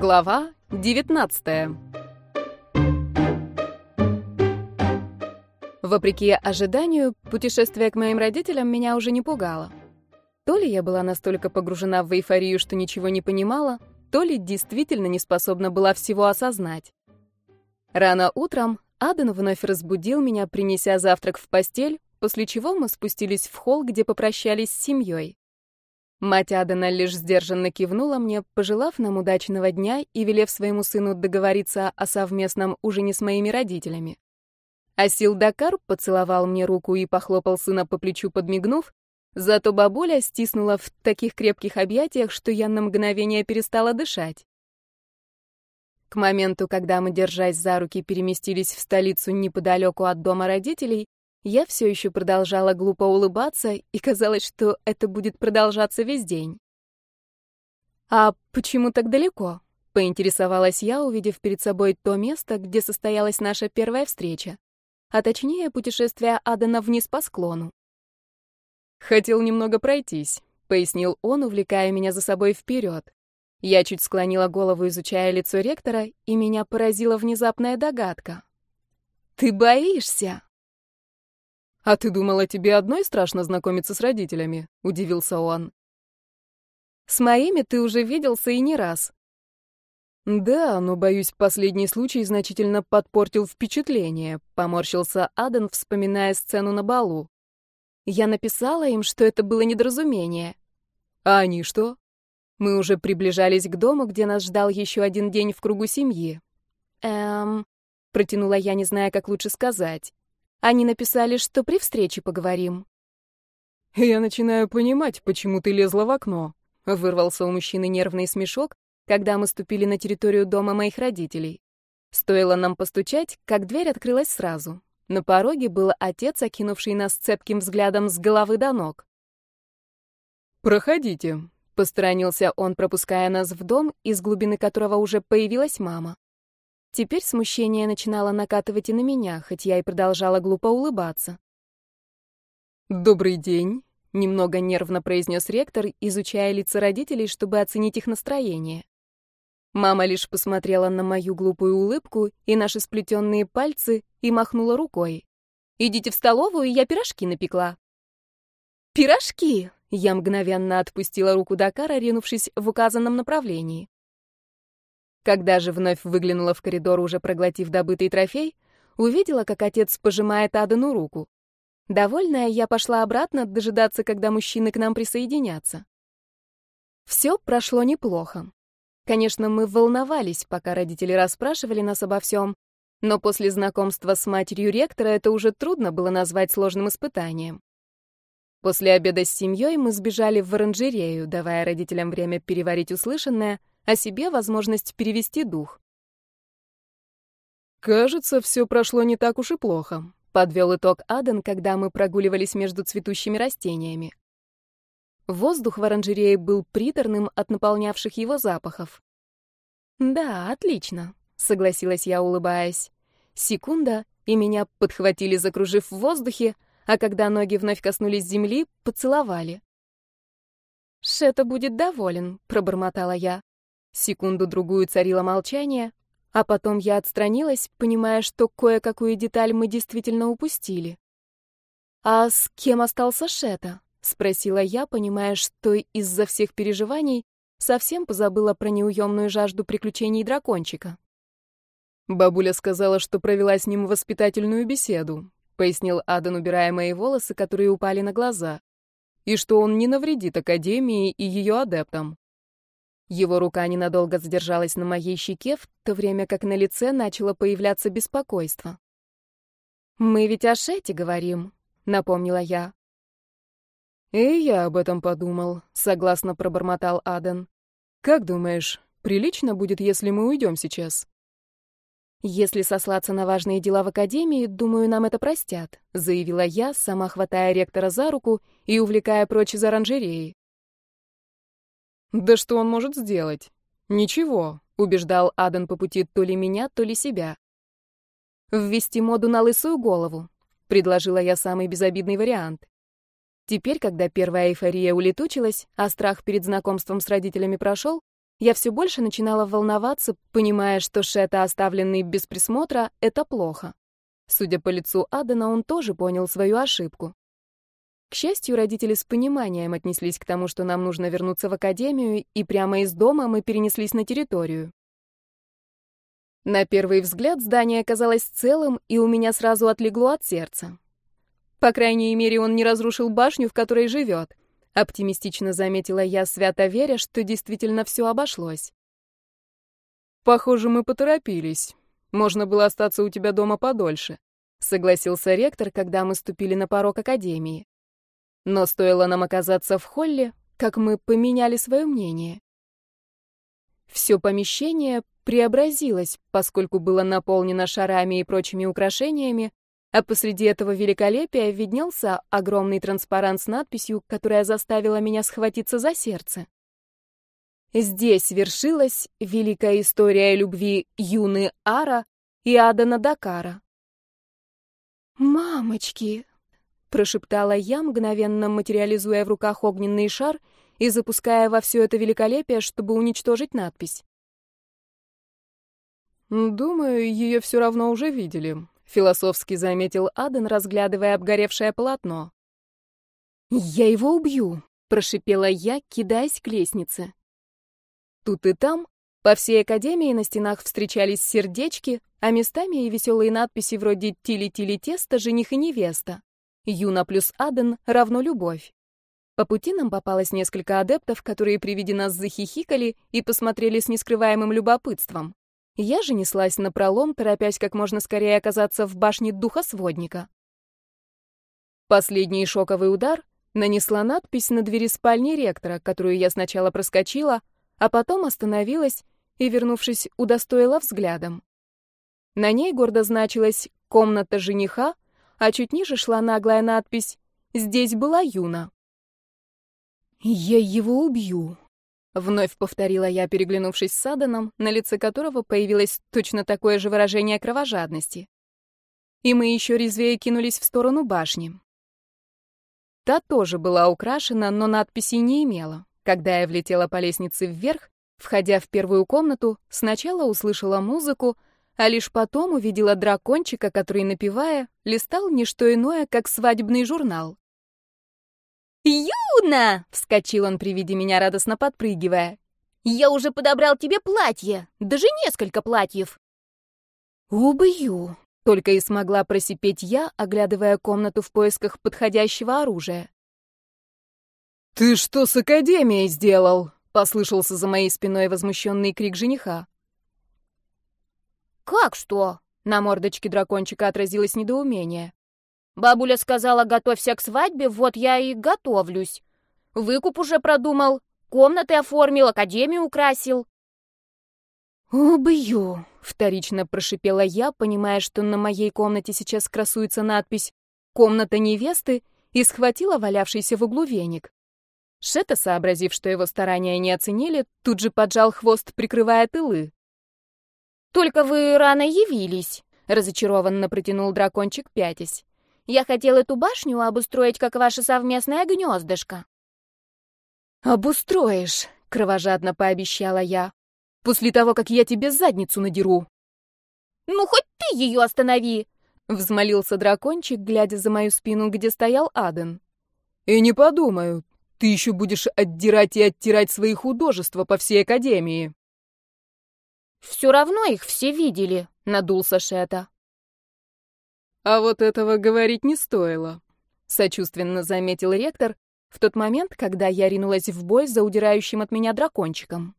Глава 19 Вопреки ожиданию, путешествие к моим родителям меня уже не пугало. То ли я была настолько погружена в эйфорию, что ничего не понимала, то ли действительно не способна была всего осознать. Рано утром Аден вновь разбудил меня, принеся завтрак в постель, после чего мы спустились в холл, где попрощались с семьей. Мать Адена лишь сдержанно кивнула мне, пожелав нам удачного дня и велев своему сыну договориться о совместном ужине с моими родителями. Асил Дакар поцеловал мне руку и похлопал сына по плечу, подмигнув, зато бабуля стиснула в таких крепких объятиях, что я на мгновение перестала дышать. К моменту, когда мы, держась за руки, переместились в столицу неподалеку от дома родителей, я все еще продолжала глупо улыбаться, и казалось, что это будет продолжаться весь день. «А почему так далеко?» — поинтересовалась я, увидев перед собой то место, где состоялась наша первая встреча, а точнее путешествие Адена вниз по склону. «Хотел немного пройтись», — пояснил он, увлекая меня за собой вперед. Я чуть склонила голову, изучая лицо ректора, и меня поразила внезапная догадка. «Ты боишься?» «А ты думала, тебе одной страшно знакомиться с родителями?» — удивился он. «С моими ты уже виделся и не раз». «Да, но, боюсь, последний случай значительно подпортил впечатление», — поморщился Аден, вспоминая сцену на балу. «Я написала им, что это было недоразумение». «А они что?» Мы уже приближались к дому, где нас ждал еще один день в кругу семьи. «Эм...» — протянула я, не зная, как лучше сказать. Они написали, что при встрече поговорим. «Я начинаю понимать, почему ты лезла в окно», — вырвался у мужчины нервный смешок, когда мы ступили на территорию дома моих родителей. Стоило нам постучать, как дверь открылась сразу. На пороге был отец, окинувший нас цепким взглядом с головы до ног. «Проходите», — посторонился он, пропуская нас в дом, из глубины которого уже появилась мама. Теперь смущение начинало накатывать и на меня, хоть я и продолжала глупо улыбаться. «Добрый день», — немного нервно произнес ректор, изучая лица родителей, чтобы оценить их настроение. Мама лишь посмотрела на мою глупую улыбку и наши сплетенные пальцы и махнула рукой. «Идите в столовую, я пирожки напекла». «Пирожки!» — я мгновенно отпустила руку Дакара, ринувшись в указанном направлении. Когда же вновь выглянула в коридор, уже проглотив добытый трофей, увидела, как отец пожимает Адану руку. Довольная, я пошла обратно дожидаться, когда мужчины к нам присоединятся. Все прошло неплохо. Конечно, мы волновались, пока родители расспрашивали нас обо всем, но после знакомства с матерью ректора это уже трудно было назвать сложным испытанием. После обеда с семьей мы сбежали в оранжерею, давая родителям время переварить услышанное — а себе возможность перевести дух. «Кажется, все прошло не так уж и плохо», — подвел итог Аден, когда мы прогуливались между цветущими растениями. Воздух в оранжерее был приторным от наполнявших его запахов. «Да, отлично», — согласилась я, улыбаясь. Секунда, и меня подхватили, закружив в воздухе, а когда ноги вновь коснулись земли, поцеловали. «Шета будет доволен», — пробормотала я. Секунду-другую царило молчание, а потом я отстранилась, понимая, что кое-какую деталь мы действительно упустили. «А с кем остался Шета?» — спросила я, понимая, что из-за всех переживаний совсем позабыла про неуемную жажду приключений дракончика. «Бабуля сказала, что провела с ним воспитательную беседу», — пояснил Адан, убирая мои волосы, которые упали на глаза, «и что он не навредит Академии и ее адептам. Его рука ненадолго задержалась на моей щеке, в то время как на лице начало появляться беспокойство. «Мы ведь о Шете говорим», — напомнила я. «И я об этом подумал», — согласно пробормотал Аден. «Как думаешь, прилично будет, если мы уйдем сейчас?» «Если сослаться на важные дела в Академии, думаю, нам это простят», — заявила я, сама хватая ректора за руку и увлекая прочь из оранжереи. Да что он может сделать? Ничего, убеждал Аден по пути то ли меня, то ли себя. Ввести моду на лысую голову, предложила я самый безобидный вариант. Теперь, когда первая эйфория улетучилась, а страх перед знакомством с родителями прошел, я все больше начинала волноваться, понимая, что Шета, оставленный без присмотра, — это плохо. Судя по лицу Адена, он тоже понял свою ошибку. К счастью, родители с пониманием отнеслись к тому, что нам нужно вернуться в академию, и прямо из дома мы перенеслись на территорию. На первый взгляд здание оказалось целым, и у меня сразу отлегло от сердца. По крайней мере, он не разрушил башню, в которой живет. Оптимистично заметила я, свято веря, что действительно все обошлось. «Похоже, мы поторопились. Можно было остаться у тебя дома подольше», — согласился ректор, когда мы ступили на порог академии. Но стоило нам оказаться в холле, как мы поменяли свое мнение. Все помещение преобразилось, поскольку было наполнено шарами и прочими украшениями, а посреди этого великолепия виднелся огромный транспарант с надписью, которая заставила меня схватиться за сердце. Здесь вершилась великая история любви Юны Ара и Адана Дакара. «Мамочки!» Прошептала я, мгновенно материализуя в руках огненный шар и запуская во все это великолепие, чтобы уничтожить надпись. «Думаю, ее все равно уже видели», — философски заметил Аден, разглядывая обгоревшее полотно. «Я его убью», — прошипела я, кидаясь к лестнице. Тут и там по всей академии на стенах встречались сердечки, а местами и веселые надписи вроде «Тили-тили тесто, жених и невеста». Юна плюс Аден равно любовь. По пути нам попалось несколько адептов, которые при виде нас захихикали и посмотрели с нескрываемым любопытством. Я же неслась напролом, торопясь как можно скорее оказаться в башне духосводника. Последний шоковый удар нанесла надпись на двери спальни ректора, которую я сначала проскочила, а потом остановилась и, вернувшись, удостоила взглядом. На ней гордо значилась «Комната жениха», а чуть ниже шла наглая надпись «Здесь была Юна». «Я его убью», — вновь повторила я, переглянувшись с Аданом, на лице которого появилось точно такое же выражение кровожадности. И мы еще резвее кинулись в сторону башни. Та тоже была украшена, но надписи не имела. Когда я влетела по лестнице вверх, входя в первую комнату, сначала услышала музыку, а лишь потом увидела дракончика, который, напевая, листал не что иное, как свадебный журнал. «Юна!» — вскочил он при виде меня, радостно подпрыгивая. «Я уже подобрал тебе платье, даже несколько платьев!» «Убью!» — только и смогла просипеть я, оглядывая комнату в поисках подходящего оружия. «Ты что с Академией сделал?» — послышался за моей спиной возмущенный крик жениха. «Как что?» — на мордочке дракончика отразилось недоумение. «Бабуля сказала, готовься к свадьбе, вот я и готовлюсь. Выкуп уже продумал, комнаты оформил, академию украсил». «Убью!» — вторично прошипела я, понимая, что на моей комнате сейчас красуется надпись «Комната невесты» и схватила валявшийся в углу веник. Шета, сообразив, что его старания не оценили, тут же поджал хвост, прикрывая тылы. «Только вы рано явились», — разочарованно протянул дракончик пятясь. «Я хотел эту башню обустроить, как ваше совместное гнездышко». «Обустроишь», — кровожадно пообещала я, «после того, как я тебе задницу надеру». «Ну, хоть ты ее останови!» — взмолился дракончик, глядя за мою спину, где стоял Аден. «И не подумаю, ты еще будешь отдирать и оттирать свои художества по всей Академии». «Все равно их все видели», — надулся Шета. «А вот этого говорить не стоило», — сочувственно заметил ректор в тот момент, когда я ринулась в бой за удирающим от меня дракончиком.